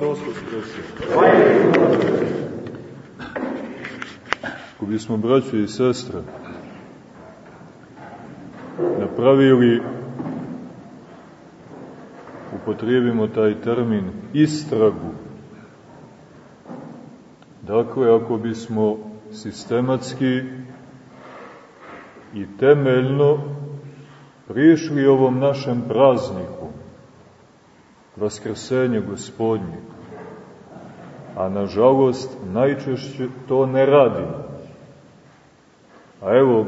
Hristos Voskresu. Ako bismo, braćo i sestre, napravili, upotrijebimo taj termin, istragu, dakle, ako bismo sistematski i temeljno prišli ovom našem prazniku, Vaskrsenje gospodnje, a nažalost najčešće to ne radimo. A evo,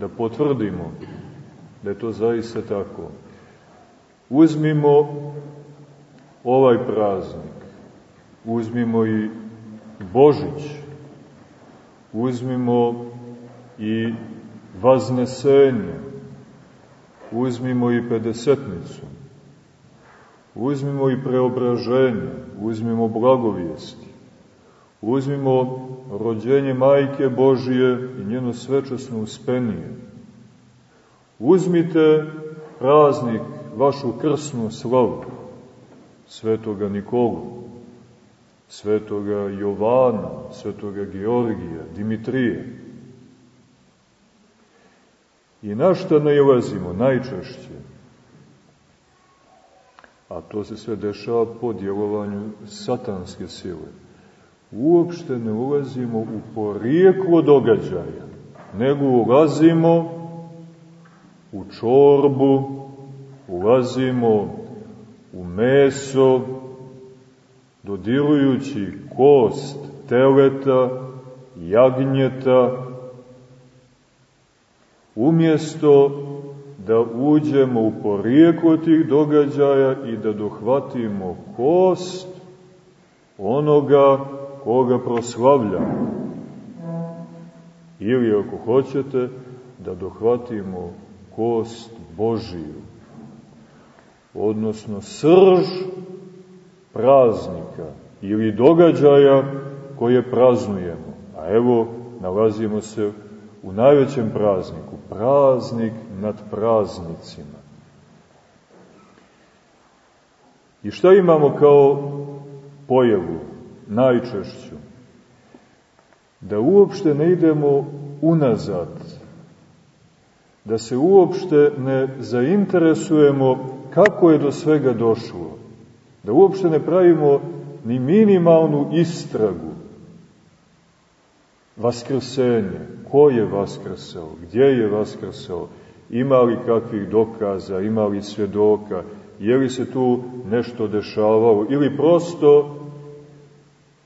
da potvrdimo da je to zaista tako. Uzmimo ovaj praznik, uzmimo i Božić, uzmimo i Vaznesenje, uzmimo i Pedesetnicu, uzmimo i preobraženje, uzmimo blagovijesti, uzmimo rođenje Majke Božije i njeno svečasno uspenije. Uzmite praznik, vašu krsnu slavu, svetoga Nikolu, svetoga Jovana, svetoga Georgija, Dimitrije. I na šta najlazimo najčešće? A to se sve dešava po djelovanju satanske sile. Uopšte ne ulazimo u porijeklo događaja, nego ulazimo u čorbu, ulazimo u meso, dodirujući kost teleta, jagnjeta, umjesto da uđemo u porijeklo tih događaja i da dohvatimo kost onoga koga proslavljamo. Ili, ako hoćete, da dohvatimo kost Božiju, odnosno srž praznika ili događaja koje praznujemo. A evo, nalazimo se u najvećem prazniku, praznik nad praznicima. I šta imamo kao pojavu, najčešću? Da uopšte ne idemo unazad, da se uopšte ne zainteresujemo kako je do svega došlo, da uopšte ne pravimo ni minimalnu istragu, Vaskrsenje. Ko je vaskrsao? Gdje je vaskrsao? Ima li kakvih dokaza? Ima li svjedoka? Je li se tu nešto dešavalo? Ili prosto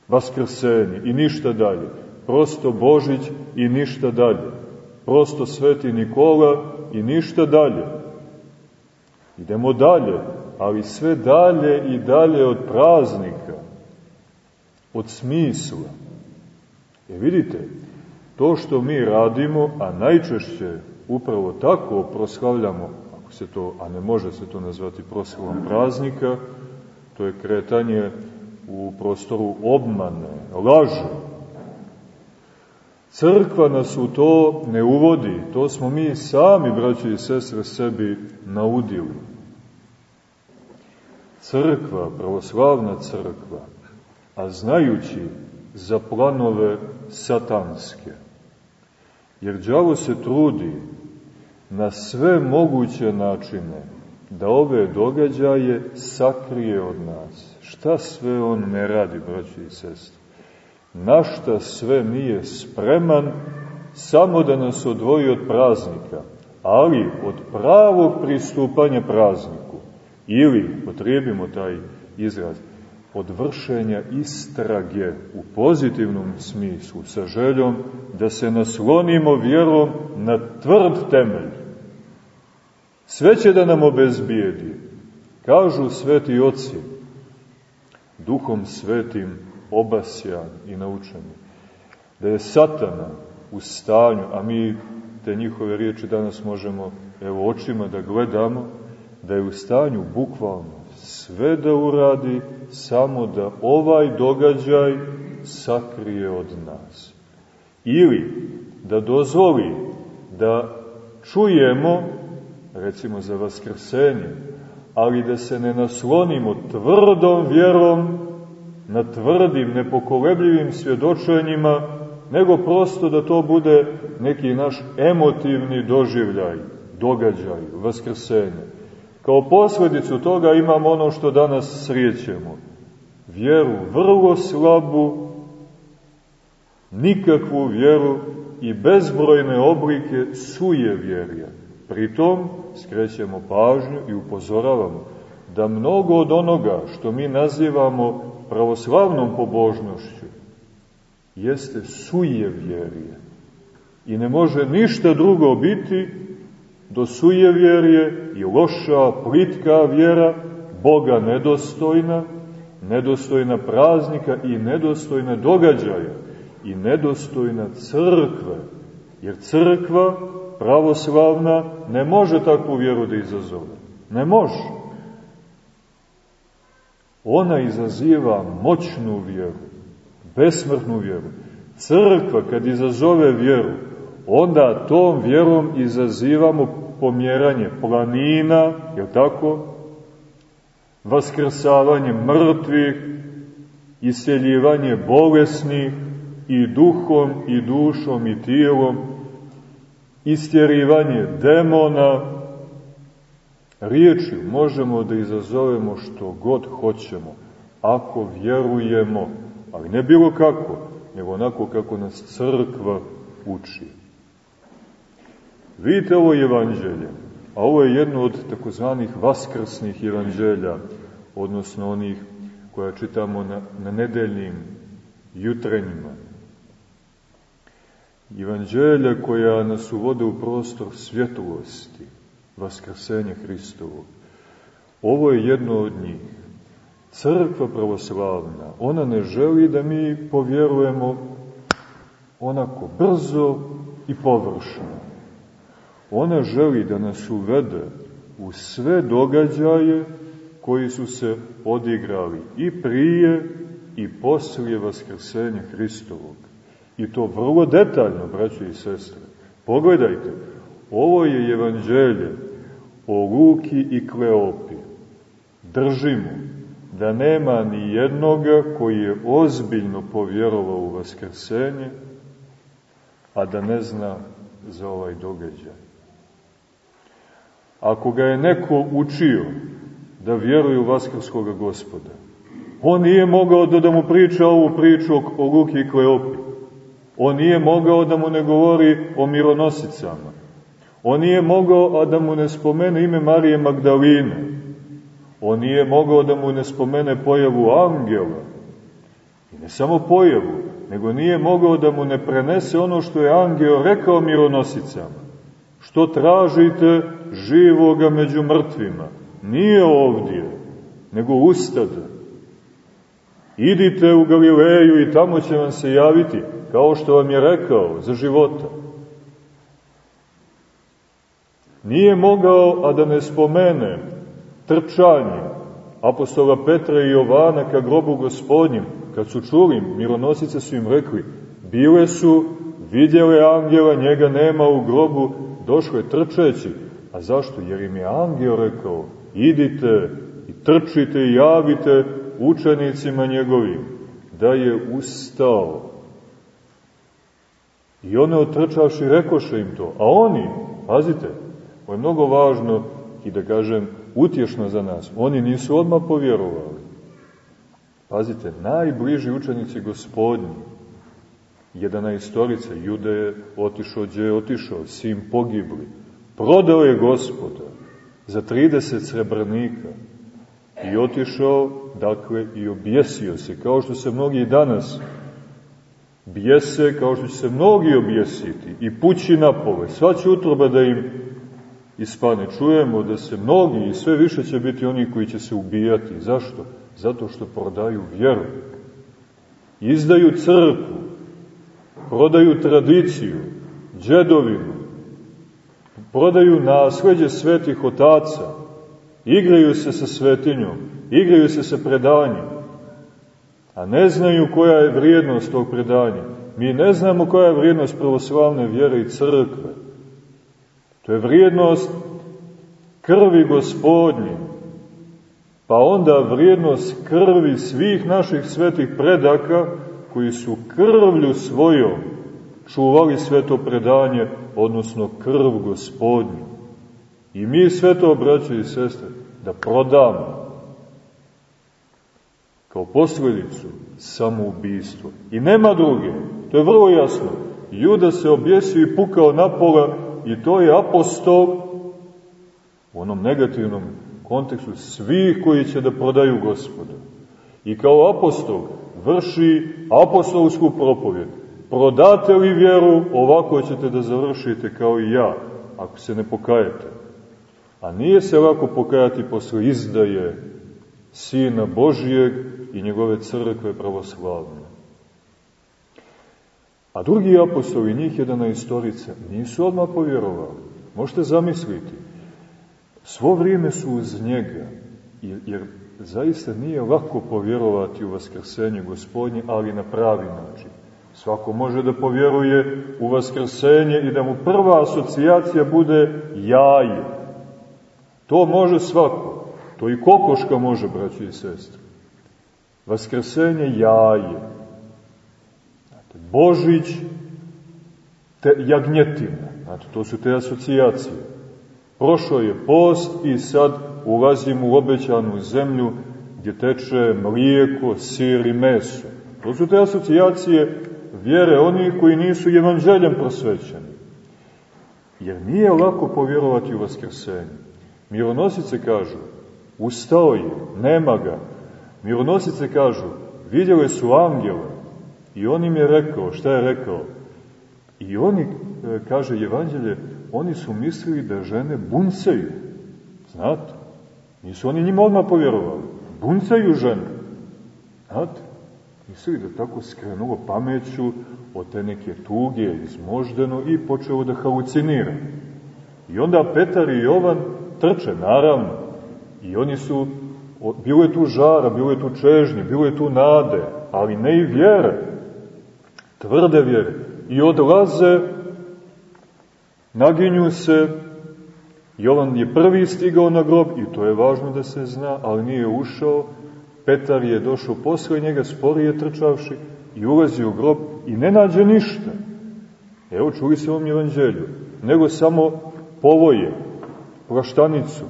vaskrsenje i ništa dalje? Prosto Božić i ništa dalje? Prosto Sveti Nikola i ništa dalje? Idemo dalje, ali sve dalje i dalje od praznika, od smisla. E vidite, to što mi radimo, a najčešće upravo tako proslavljamo, ako se to, a ne može se to nazvati proslavom praznika, to je kretanje u prostoru obmane, laže. Crkva nas u to ne uvodi, to smo mi sami, braći i sestre, sebi naudili. Crkva, pravoslavna crkva, a znajući za planove satanske. Jer đavo se trudi na sve moguće načine da ove događaje sakrije od nas. Šta sve on ne radi, braći i sestri? Na šta sve nije spreman samo da nas odvoji od praznika, ali od pravog pristupanja prazniku. Ili, potrebimo taj izraz, od vršenja istrage u pozitivnom smislu, sa željom da se naslonimo vjerom na tvrd temelj. Sve će da nam obezbijedi, kažu sveti oci, duhom svetim obasjan i naučeni, da je satana u stanju, a mi te njihove riječi danas možemo evo očima da gledamo, da je u stanju bukvalno sve da uradi samo da ovaj događaj sakrije od nas. Ili da dozvoli da čujemo, recimo za vaskrsenje, ali da se ne naslonimo tvrdom vjerom na tvrdim, nepokolebljivim svjedočenjima, nego prosto da to bude neki naš emotivni doživljaj, događaj, vaskrsenje. Kao posledicu toga imamo ono što danas srijećemo. Vjeru vrlo slabu, nikakvu vjeru i bezbrojne oblike suje vjerja. Pritom skrećemo pažnju i upozoravamo da mnogo od onoga što mi nazivamo pravoslavnom pobožnošću jeste suje vjerje. I ne može ništa drugo biti do suje vjerje i loša, plitka vjera, Boga nedostojna, nedostojna praznika i nedostojna događaja i nedostojna crkve. Jer crkva pravoslavna ne može takvu vjeru da izazove. Ne može. Ona izaziva moćnu vjeru, besmrtnu vjeru. Crkva kad izazove vjeru, onda tom vjerom izazivamo pomjeranje planina, je tako? Vaskrsavanje mrtvih, iseljivanje bolesnih i duhom i dušom i tijelom, istjerivanje demona, riječju možemo da izazovemo što god hoćemo, ako vjerujemo, ali ne bilo kako, nego onako kako nas crkva uči. Vidite ovo evanđelje, a ovo je jedno od takozvanih vaskrsnih evanđelja, odnosno onih koja čitamo na, na nedeljnim jutrenjima. Evanđelja koja nas uvode u prostor svjetlosti, vaskrsenja Hristovog. Ovo je jedno od njih. Crkva pravoslavna, ona ne želi da mi povjerujemo onako brzo i površno. Ona želi da nas uvede u sve događaje koji su se odigrali i prije i poslije vaskrsenja Hristovog. I to vrlo detaljno, braće i sestre. Pogledajte, ovo je evanđelje o Luki i Kleopi. Držimo da nema ni jednoga koji je ozbiljno povjerovao u vaskrsenje, a da ne zna za ovaj događaj. Ako ga je neko učio da vjeruje u vaskrskoga gospoda, on nije mogao da, da mu priča ovu priču o Luki i Kleopi. On nije mogao da mu ne govori o mironosicama. On nije mogao da mu ne spomene ime Marije Magdaline. On nije mogao da mu ne spomene pojavu angela. I ne samo pojavu, nego nije mogao da mu ne prenese ono što je angel rekao mironosicama. Što tražite živoga među mrtvima? Nije ovdje, nego ustada. Idite u Galileju i tamo će vam se javiti kao što vam je rekao, za života. Nije mogao, a da ne spomene, trčanje apostola Petra i Jovana ka grobu gospodnjem, kad su čuli, mironosice su im rekli, bile su, vidjele angela, njega nema u grobu, došle trčeći. A zašto? Jer im je angel rekao, idite i trčite i javite učenicima njegovim, da je ustao I one otrčavši rekoše im to. A oni, pazite, ovo je mnogo važno i da kažem utješno za nas, oni nisu odmah povjerovali. Pazite, najbliži učenici gospodnji, jedna istorica, Jude je otišao gdje je otišao, sin pogibli, prodao je gospoda za 30 srebrnika i otišao, dakle, i objesio se, kao što se mnogi danas bijese kao što će se mnogi objesiti i pući napove. Sva će utroba da im ispane. Čujemo da se mnogi i sve više će biti oni koji će se ubijati. Zašto? Zato što prodaju vjeru. Izdaju crkvu, prodaju tradiciju, džedovinu, prodaju nasleđe svetih otaca, igraju se sa svetinjom, igraju se sa predanjem a ne znaju koja je vrijednost tog predanja. Mi ne znamo koja je vrijednost pravoslavne vjere i crkve. To je vrijednost krvi gospodnje. Pa onda vrijednost krvi svih naših svetih predaka koji su krvlju svojom čuvali sveto predanje, odnosno krv gospodnju. I mi sveto, braće i sestre, da prodamo kao posledicu samoubistvo. I nema druge, to je vrlo jasno. Juda se objesio i pukao na pola i to je apostol u onom negativnom kontekstu svih koji će da prodaju gospoda. I kao apostol vrši apostolsku propovjed. Prodate li vjeru, ovako ćete da završite kao i ja, ako se ne pokajete. A nije se lako pokajati posle izdaje Sina Božijeg i njegove crkve pravoslavne. A drugi apostoli, njih jedna istorica, nisu odmah povjerovali. Možete zamisliti, svo vrijeme su uz njega, jer zaista nije lako povjerovati u vaskrsenje gospodnje, ali na pravi način. Svako može da povjeruje u vaskrsenje i da mu prva asocijacija bude jaje. To može svako. To i kokoška može, braći i sestri. Vaskrsenje jaje. Božić, te jagnjetina. Znate, to su te asocijacije. Prošao je post i sad ulazimo u obećanu zemlju gdje teče mlijeko, sir i meso. To su te asocijacije vjere onih koji nisu evanđeljem prosvećeni. Jer nije lako povjerovati u vaskrsenje. Mironosice kažu, ustao je, nema ga. Mironosice kažu, vidjeli su angela i on im je rekao, šta je rekao? I oni, e, kaže evanđelje, oni su mislili da žene buncaju. Znate? Nisu oni njima odmah povjerovali. Buncaju žene. Znate? Mislili da tako skrenulo pameću od te neke tuge, izmoždeno i počeo da halucinira. I onda Petar i Jovan trče, naravno. I oni su, bilo je tu žara, bilo je tu čežnje, bilo je tu nade, ali ne i vjere. Tvrde vjere. I odlaze, naginju se, Jovan je prvi stigao na grob i to je važno da se zna, ali nije ušao. Petar je došao posle njega, sporije trčavši i ulazi u grob i ne nađe ništa. Evo, čuli se ovom evanđelju. Nego samo povoje, plaštanicu,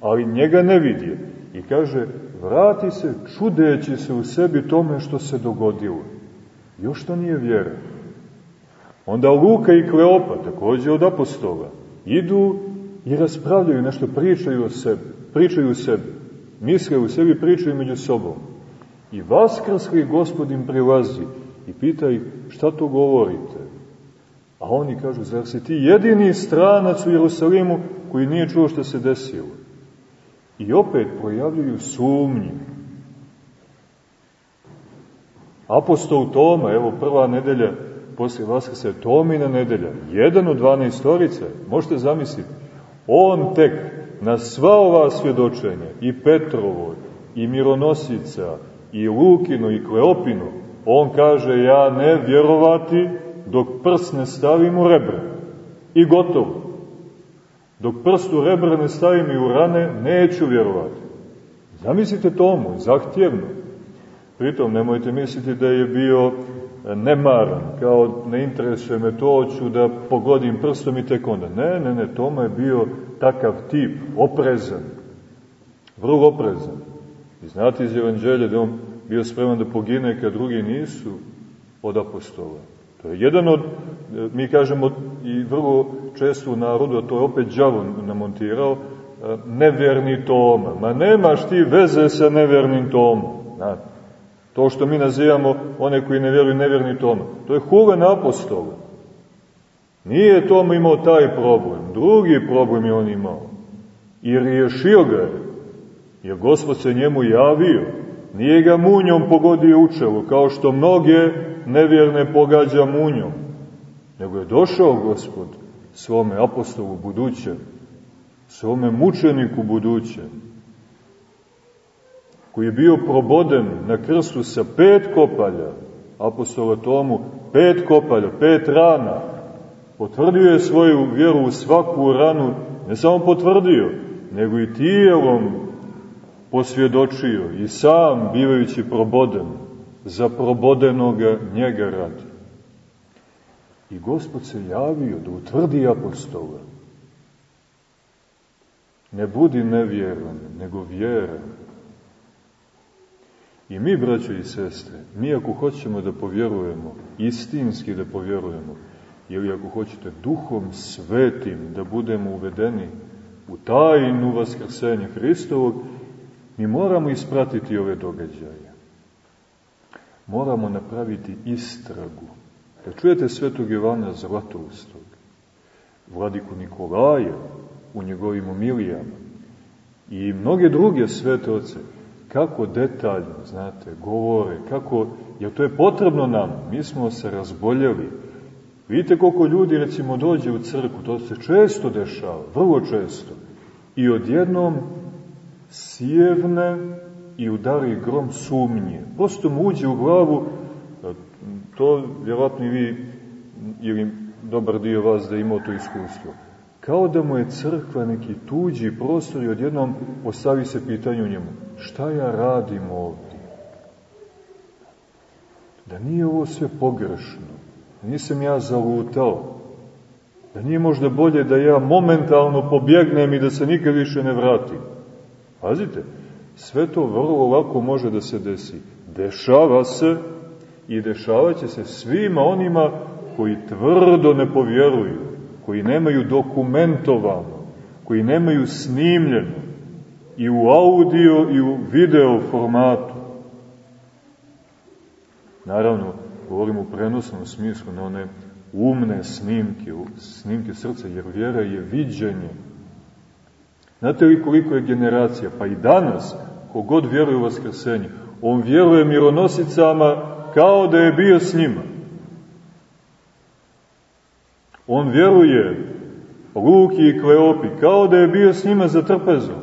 ali njega ne vidje. I kaže, vrati se čudeći se u sebi tome što se dogodilo. Još to nije vjera. Onda Luka i Kleopa, takođe od apostola, idu i raspravljaju nešto, pričaju o sebi, pričaju o sebi, misle u sebi, pričaju među sobom. I vaskrsli gospodin prilazi i pita ih šta to govorite. A oni kažu, zar si ti jedini stranac u Jerusalimu koji nije čuo što se desilo? I opet projavljuju sumnje. Apostol Toma, evo prva nedelja posle Vaskrsa, Tomina nedelja, jedan od 12 storice, možete zamisliti, on tek na sva ova svjedočenja, i Petrovo, i Mironosica, i Lukino, i Kleopino, on kaže, ja ne vjerovati dok prst ne stavim u rebra. I gotovo. Dok prst u rebra ne stavim i u rane, neću vjerovati. Zamislite tomu, zahtjevno. Pritom, nemojte misliti da je bio nemaran, kao ne interesuje me to, ću da pogodim prstom i tek onda. Ne, ne, ne, Toma je bio takav tip, oprezan, vrlo oprezan. I znate iz evanđelja da on bio spreman da pogine kad drugi nisu od apostola. To je jedan od, mi kažemo i vrlo često u narodu, a to je opet džavo namontirao, nevjerni Toma. Ma nemaš ti veze sa nevjernim Tomom. Znate. To što mi nazivamo one koji ne vjeruju nevjerni Toma. To je hulen apostola. Nije Toma imao taj problem. Drugi problem je on imao. I riješio ga je. Jer Gospod se njemu javio. Nije ga munjom pogodio u čelu, kao što mnoge nevjerne pogađa munjom. Nego je došao Gospod svome apostolu budućem, svome mučeniku budućem, koji je bio proboden na krstu sa pet kopalja, apostola Tomu, pet kopalja, pet rana, potvrdio je svoju vjeru u svaku ranu, ne samo potvrdio, nego i tijelom posvjedočio i sam bivajući proboden, za probodenoga njega radi. I Gospod se javio da utvrdi apostola. Ne budi nevjeran, nego vjeran. I mi, braćo i sestre, mi ako hoćemo da povjerujemo, istinski da povjerujemo, ili ako hoćete duhom svetim da budemo uvedeni u tajnu vaskrsenja Hristovog, mi moramo ispratiti ove događaje. Moramo napraviti istragu. Da čujete svetog Jovana Zlatoustog, vladiku Nikolaja, u njegovim umilijama, i mnoge druge svete oce, kako detaljno, znate, govore, kako, jer to je potrebno nam, mi smo se razboljeli. Vidite koliko ljudi, recimo, dođe u crku, to se često dešava, vrlo često, i odjednom sjevne i udari grom sumnje. Prosto mu uđe u glavu, to vjerojatno i vi, ili dobar dio vas da imao to iskustvo, kao da mu je crkva neki tuđi prostor i odjednom postavi se pitanje njemu, šta ja radim ovdje? Da nije ovo sve pogrešno, da nisam ja zalutao, da nije možda bolje da ja momentalno pobjegnem i da se nikad više ne vratim. Pazite, sve to vrlo lako može da se desi. Dešava se i dešavaće se svima onima koji tvrdo ne povjeruju, koji nemaju dokumentovano, koji nemaju snimljeno i u audio i u video formatu. Naravno, govorim u prenosnom smislu na one umne snimke, snimke srca, jer vjera je viđenje. Znate li koliko je generacija? Pa i danas, kogod vjeruje u Vaskrsenje, on vjeruje mironosicama kao da je bio s njima. On vjeruje Luki i Kleopi kao da je bio s njima za trpezom.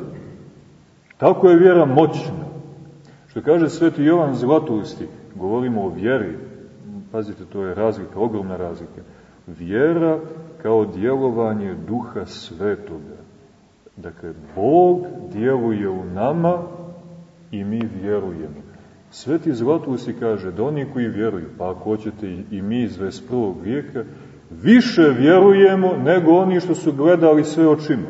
Tako je vjera moćna. Što kaže sveti Jovan Zlatulisti, govorimo o vjeri, pazite, to je razlika, ogromna razlika. Vjera kao djelovanje duha svetoga. Dakle, Bog djeluje u nama i mi vjerujemo. Sveti Zlatulisti kaže da oni koji vjeruju, pa ako hoćete i mi iz 21. vijeka, više vjerujemo nego oni što su gledali sve očima.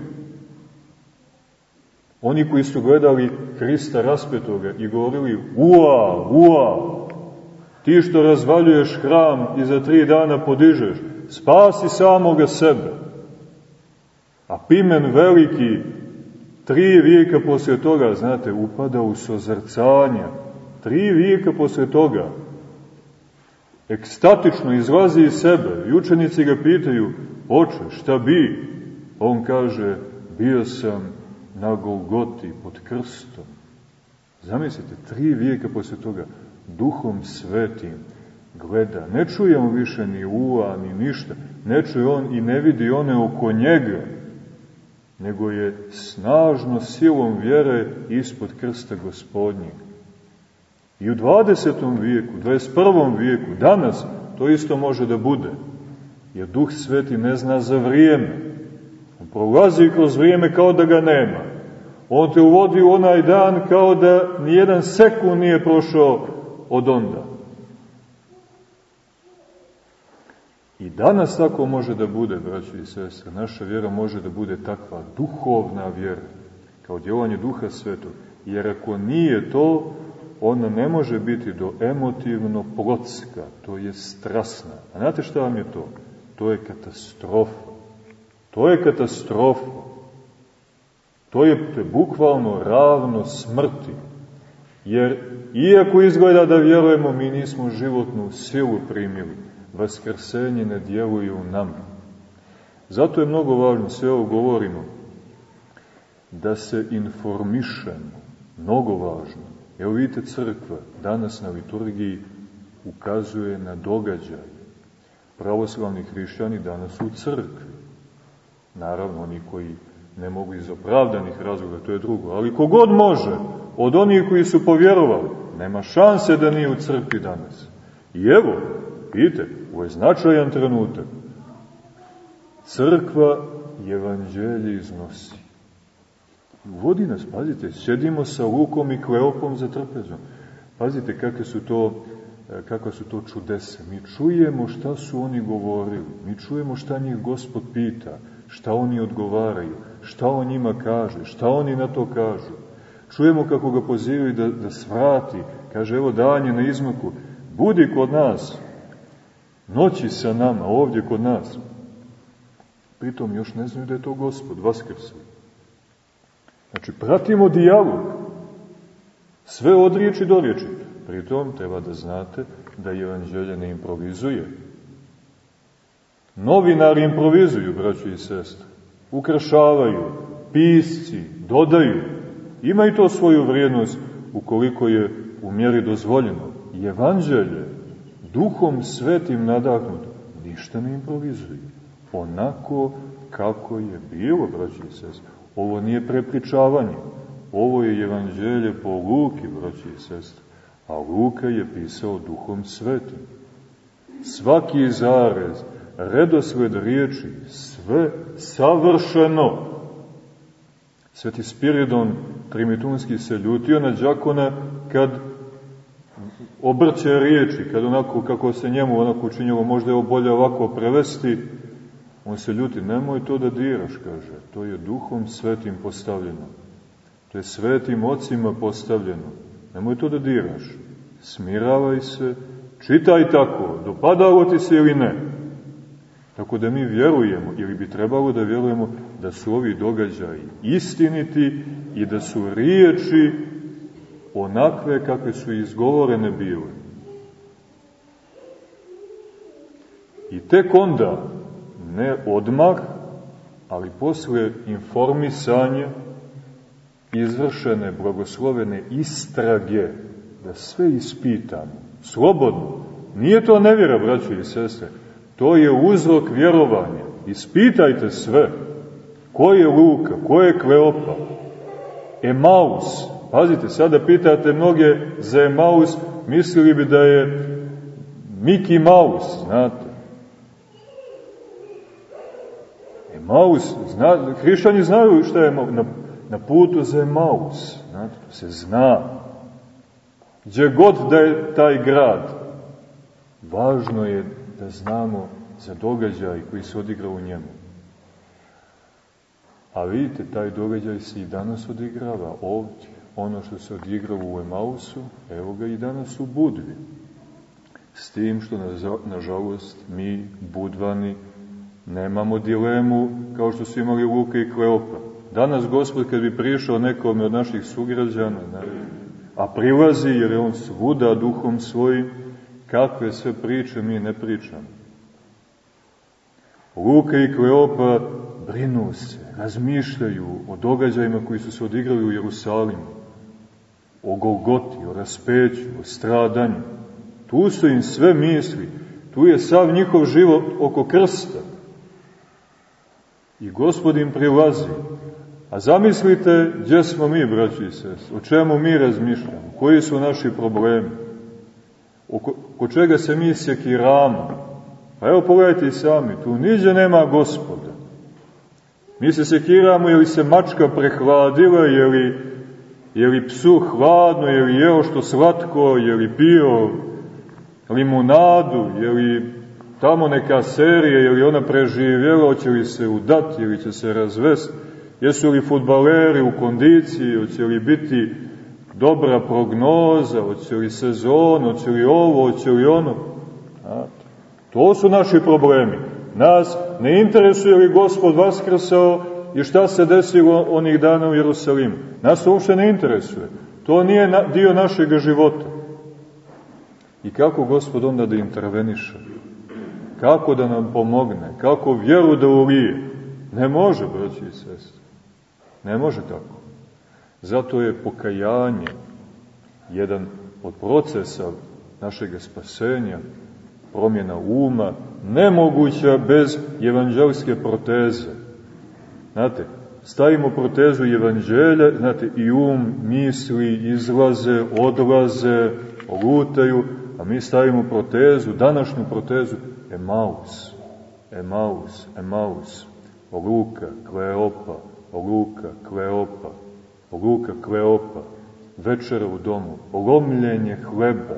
Oni koji su gledali Hrista raspetoga i govorili ua, ua, ti što razvaljuješ hram i za tri dana podižeš, spasi samoga sebe. A Pimen veliki, tri vijeka posle toga, znate, upada u sozrcanja, tri vijeka posle toga, ekstatično izlazi iz sebe. I učenici ga pitaju, oče, šta bi? On kaže, bio sam na Golgoti pod krstom. Zamislite, tri vijeka posle toga, duhom svetim gleda. Ne čuje on više ni ua, ni ništa. Ne čuje on i ne vidi one oko njega, nego je snažno silom vjere ispod krsta gospodnjeg. I u 20. vijeku, 21. vijeku, danas, to isto može da bude. Jer Duh Sveti ne zna za vrijeme. On prolazi kroz vrijeme kao da ga nema. On te uvodi u onaj dan kao da nijedan sekund nije prošao od onda. I danas tako može da bude, braći i sestre. Naša vjera može da bude takva duhovna vjera, kao djelovanje duha svetog. Jer ako nije to, ona ne može biti do emotivno plotska, to je strasna. A znate šta vam je to? To je katastrofa. To je katastrofa. To je, bukvalno ravno smrti. Jer iako izgleda da vjerujemo, mi nismo životnu silu primili. Vaskrsenje ne djeluje u nama. Zato je mnogo važno, sve ovo govorimo, da se informišemo. Mnogo važno. Evo vidite crkva, danas na liturgiji ukazuje na događaj. Pravoslavni hrišćani danas u crkvi. Naravno, oni koji ne mogu iz opravdanih razloga, to je drugo. Ali kogod može, od onih koji su povjerovali, nema šanse da nije u crkvi danas. I evo, vidite, ovo je značajan trenutak. Crkva evanđelje iznosi. Vodi nas, pazite, sjedimo sa Lukom i Kleopom za trpezom. Pazite kakve su to e, kakva su to čudese. Mi čujemo šta su oni govorili, mi čujemo šta njih gospod pita, šta oni odgovaraju, šta on njima kaže, šta oni na to kažu. Čujemo kako ga pozivaju da, da svrati, kaže evo danje na izmaku, budi kod nas, noći sa nama, ovdje kod nas. Pritom još ne znaju da je to gospod, vaskrsli. Znači, pratimo dijalog. Sve od riječi do riječi. Pritom treba da znate da evanđelje ne improvizuje. Novinari improvizuju, braći i sestre. Ukrašavaju, pisci, dodaju. Ima i to svoju vrijednost ukoliko je u mjeri dozvoljeno. Evanđelje, duhom svetim nadahnuto, ništa ne improvizuje. Onako kako je bilo, braći i sestre. Ovo nije prepričavanje. Ovo je evanđelje po Luki, braći i sestre. A Luka je pisao duhom svetim. Svaki zarez, redosled riječi, sve savršeno. Sveti Spiridon Trimitunski se ljutio na džakona kad obrće riječi, kad onako kako se njemu onako učinjalo, možda je bolje ovako prevesti, on se ljuti, nemoj to da diraš, kaže, to je duhom svetim postavljeno. To je svetim ocima postavljeno. Nemoj to da diraš. Smiravaj se, čitaj tako, dopadalo ti se ili ne. Tako da mi vjerujemo, ili bi trebalo da vjerujemo da su ovi događaji istiniti i da su riječi onakve kakve su izgovorene bile. I tek onda, ne odmah, ali posle informisanja, izvršene blagoslovene istrage, da sve ispitamo, slobodno. Nije to nevjera, braćo i sestre, to je uzrok vjerovanja. Ispitajte sve. Ko je Luka, ko je Kleopa? Emaus. Pazite, sada pitate mnoge za Emaus, mislili bi da je Miki Maus, znate. Emaus, zna, hrišćani znaju šta je na, na putu za Emaus, znate, to se zna. Gdje god da je taj grad, važno je da znamo za događaj koji se odigra u njemu. A vidite, taj događaj se i danas odigrava ovdje. Ono što se odigrava u Emausu, evo ga i danas u Budvi. S tim što, nažalost, mi, Budvani, nemamo dilemu kao što su imali Luka i Kleopa. Danas, Gospod, kad bi prišao nekome od naših sugrađana, ne, a prilazi jer je on svuda duhom svojim, kakve sve priče mi ne pričamo. Luka i Kleopa brinu se, razmišljaju o događajima koji su se odigrali u Jerusalimu, o Golgoti, o raspeću, o stradanju. Tu su im sve misli, tu je sav njihov život oko krsta. I gospod im prilazi. A zamislite gdje smo mi, braći i sest, o čemu mi razmišljamo, koji su naši problemi, oko, oko čega se mi sekiramo. Pa evo pogledajte sami, tu niđe nema gospoda. Mi se sekiramo je li se mačka prehladila, je li, je li psu hladno, je li jeo što slatko, je li pio limunadu, je li tamo neka serija, je li ona preživjela, hoće li se udati ili će se razvesti, jesu li futbaleri u kondiciji, hoće li biti dobra prognoza, hoće li sezon, hoće li ovo, hoće li ono. To su naši problemi. Nas ne interesuje li gospod vaskrsao i šta se desilo onih dana u Jerusalimu. Nas uopšte ne interesuje. To nije dio našeg života. I kako gospod onda da interveniše? Kako da nam pomogne? Kako vjeru da ulije? Ne može, braći i sestri. Ne može tako. Zato je pokajanje jedan od procesa našeg spasenja, promjena uma, nemoguća bez evanđelske proteze. Znate, stavimo protezu evanđelja, znate, i um, misli, izlaze, odlaze, lutaju, a mi stavimo protezu, današnju protezu, Emaus, Emaus, Emaus, Luka, Kleopa, Luka, Kleopa, Luka Kleopa, večera u domu, lomljenje hleba,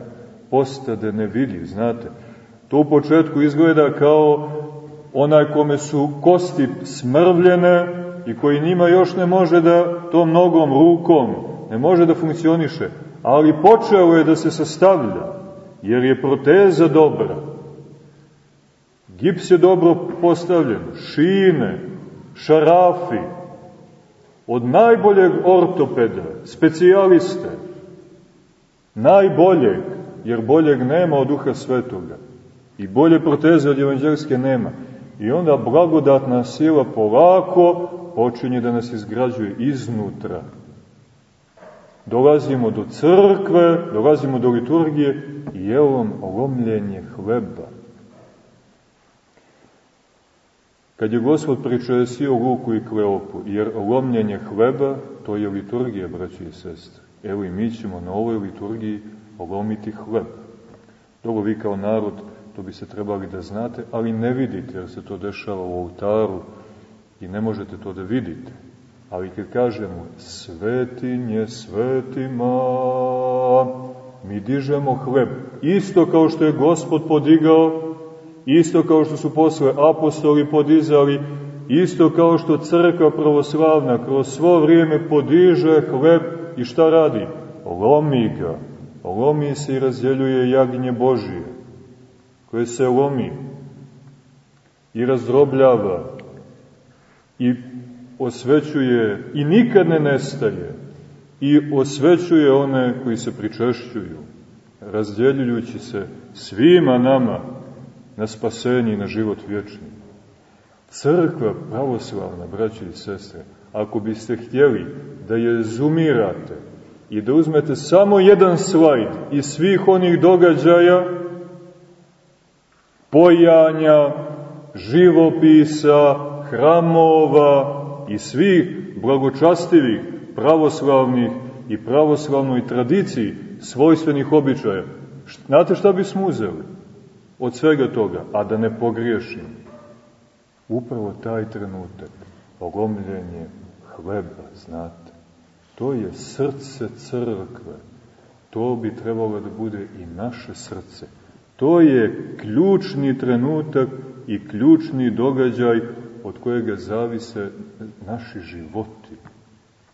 postade nevidljiv, znate. To u početku izgleda kao onaj kome su kosti smrvljene i koji njima još ne može da to mnogom rukom, ne može da funkcioniše, ali počeo je da se sastavlja, jer je proteza dobra. Gips je dobro postavljen, šine, šarafi, od najboljeg ortopeda, specijaliste, najboljeg, jer boljeg nema od duha svetoga, i bolje proteze od evanđelske nema. I onda blagodatna sila polako počinje da nas izgrađuje iznutra. Dolazimo do crkve, dolazimo do liturgije i evo vam lomljenje hleba. Kad je Gospod pričesio Luku i Kleopu, jer lomljenje hleba, to je liturgija, braći i sestre. Evo i mi ćemo na ovoj liturgiji lomiti hleb. Dobro, vi kao narod to bi se trebali da znate, ali ne vidite, jer se to dešava u oltaru i ne možete to da vidite. Ali kad kažemo svetinje svetima, mi dižemo hleb. Isto kao što je Gospod podigao, isto kao što su posle apostoli podizali, isto kao što crkva pravoslavna kroz svo vrijeme podiže hleb i šta radi? Lomi ga, lomi se i razdeljuje jagnje Božije koje se lomi i razdrobljava i osvećuje i nikad ne nestaje i osvećuje one koji se pričešćuju, razdjeljujući se svima nama na spasenje i na život vječni. Crkva pravoslavna, braći i sestre, ako biste htjeli da je zumirate i da uzmete samo jedan slajd iz svih onih događaja pojanja, živopisa, hramova i svih blagočastivih, pravoslavnih i pravoslavnoj tradiciji svojstvenih običaja. Znate šta bismo uzeli od svega toga, a da ne pogriješimo? Upravo taj trenutak, pogomljenje hleba, znate, to je srce crkve. To bi trebalo da bude i naše srce To je ključni trenutak i ključni događaj od kojega zavise naši životi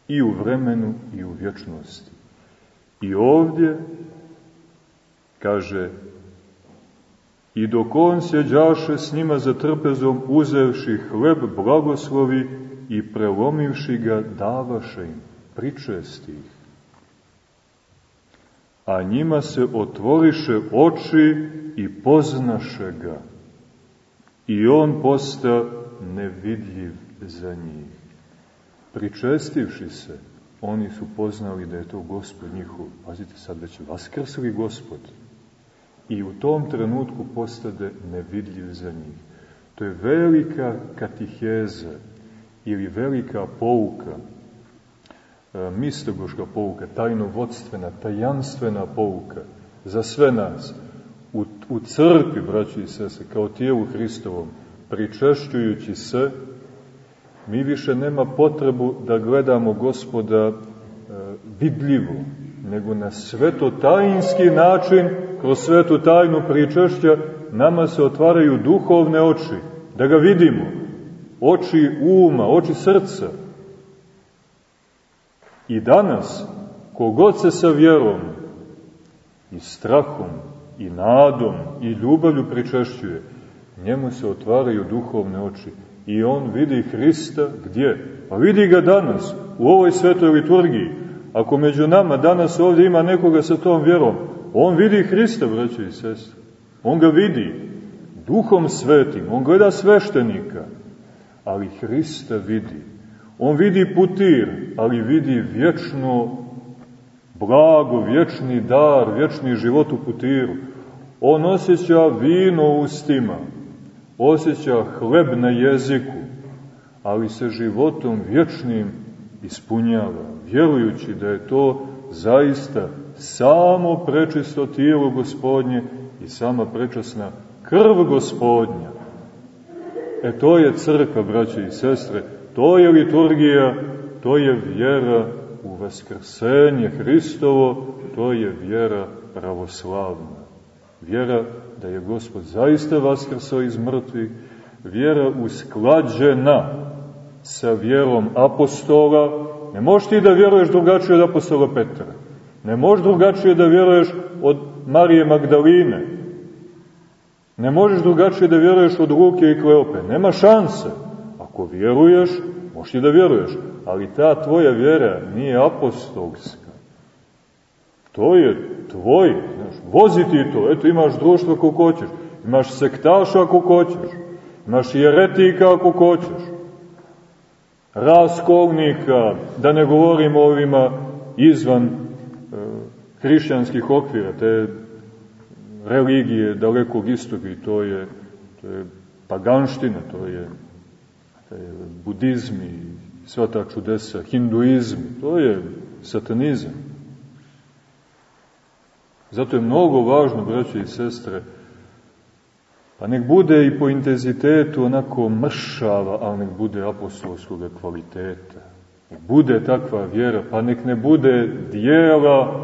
i u vremenu i u vječnosti. I ovdje kaže i dok on sjeđaše s njima za trpezom uzevši hleb blagoslovi i prelomivši ga davaše im, pričesti ih a njima se otvoriše oči i poznaše ga. I on posta nevidljiv za njih. Pričestivši se, oni su poznali da je to gospod njihov. Pazite, sad već vaskrsli gospod. I u tom trenutku postade nevidljiv za njih. To je velika katiheza ili velika pouka E, mistogoška pouka, tajnovodstvena, tajanstvena pouka za sve nas. U, u crkvi, braći i sese, kao tijelu Hristovom, pričešćujući se, mi više nema potrebu da gledamo gospoda e, vidljivo, nego na svetotajinski način, kroz svetu tajnu pričešća, nama se otvaraju duhovne oči, da ga vidimo, oči uma, oči srca, I danas, kogod se sa vjerom i strahom i nadom i ljubavlju pričešćuje, njemu se otvaraju duhovne oči i on vidi Hrista gdje? Pa vidi ga danas, u ovoj svetoj liturgiji. Ako među nama danas ovdje ima nekoga sa tom vjerom, on vidi Hrista, braći i sestri. On ga vidi duhom svetim, on gleda sveštenika, ali Hrista vidi On vidi putir, ali vidi vječno blago, vječni dar, vječni život u putiru. On osjeća vino u ustima, osjeća hleb na jeziku, ali se životom vječnim ispunjava, vjerujući da je to zaista samo prečisto tijelo gospodnje i sama prečasna krv gospodnja. E to je crkva, braće i sestre, To je liturgija, to je vjera, u vaskrsenje Hristovo, to je vjera pravoslavna. Vjera da je Gospod zaista vaskrsao iz mrtvih, vjera usklađena sa vjerom apostola. Ne možeš ti da vjeruješ drugačije od apostola Petra. Ne možeš drugačije da vjeruješ od Marije Magdaline. Ne možeš drugačije da vjeruješ od Luke i Kleope. Nema šanse. Ako vjeruješ, možeš ti da vjeruješ. Ali ta tvoja vjera nije apostolska. To je tvoj. Znaš, vozi ti to. Eto imaš društvo ako hoćeš. Imaš sektaša ako hoćeš. Imaš jeretika ako hoćeš. Raskolnika, da ne govorimo ovima izvan hrišćanskih okvira, te religije dalekog istoga i to je, to je paganština, to je, to je budizm i sva ta čudesa, hinduizm, to je satanizam. Zato je mnogo važno, braće i sestre, pa nek bude i po intenzitetu onako mršava, ali nek bude apostolskog kvaliteta. Nek bude takva vjera, pa nek ne bude dijela,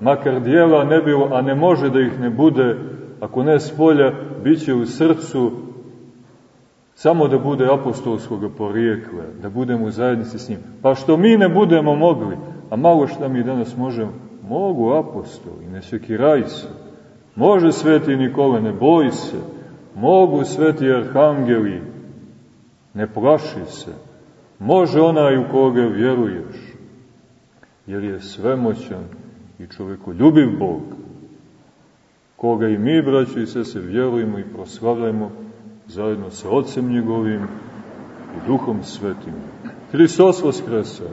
makar dijela ne bilo, a ne može da ih ne bude, ako ne s polja, bit u srcu samo da bude apostolskog porijekla, da budemo u zajednici s njim. Pa što mi ne budemo mogli, a malo šta mi danas možemo, mogu apostoli, ne sekiraj se. Može sveti Nikola, ne boj se. Mogu sveti arhangeli, ne plaši se. Može onaj u koga vjeruješ, jer je svemoćan i čoveku ljubiv Bog, koga i mi, braći i sese, vjerujemo i proslavljamo zajedno sa Otcem njegovim i Duhom Svetim. Hristos Vaskresa!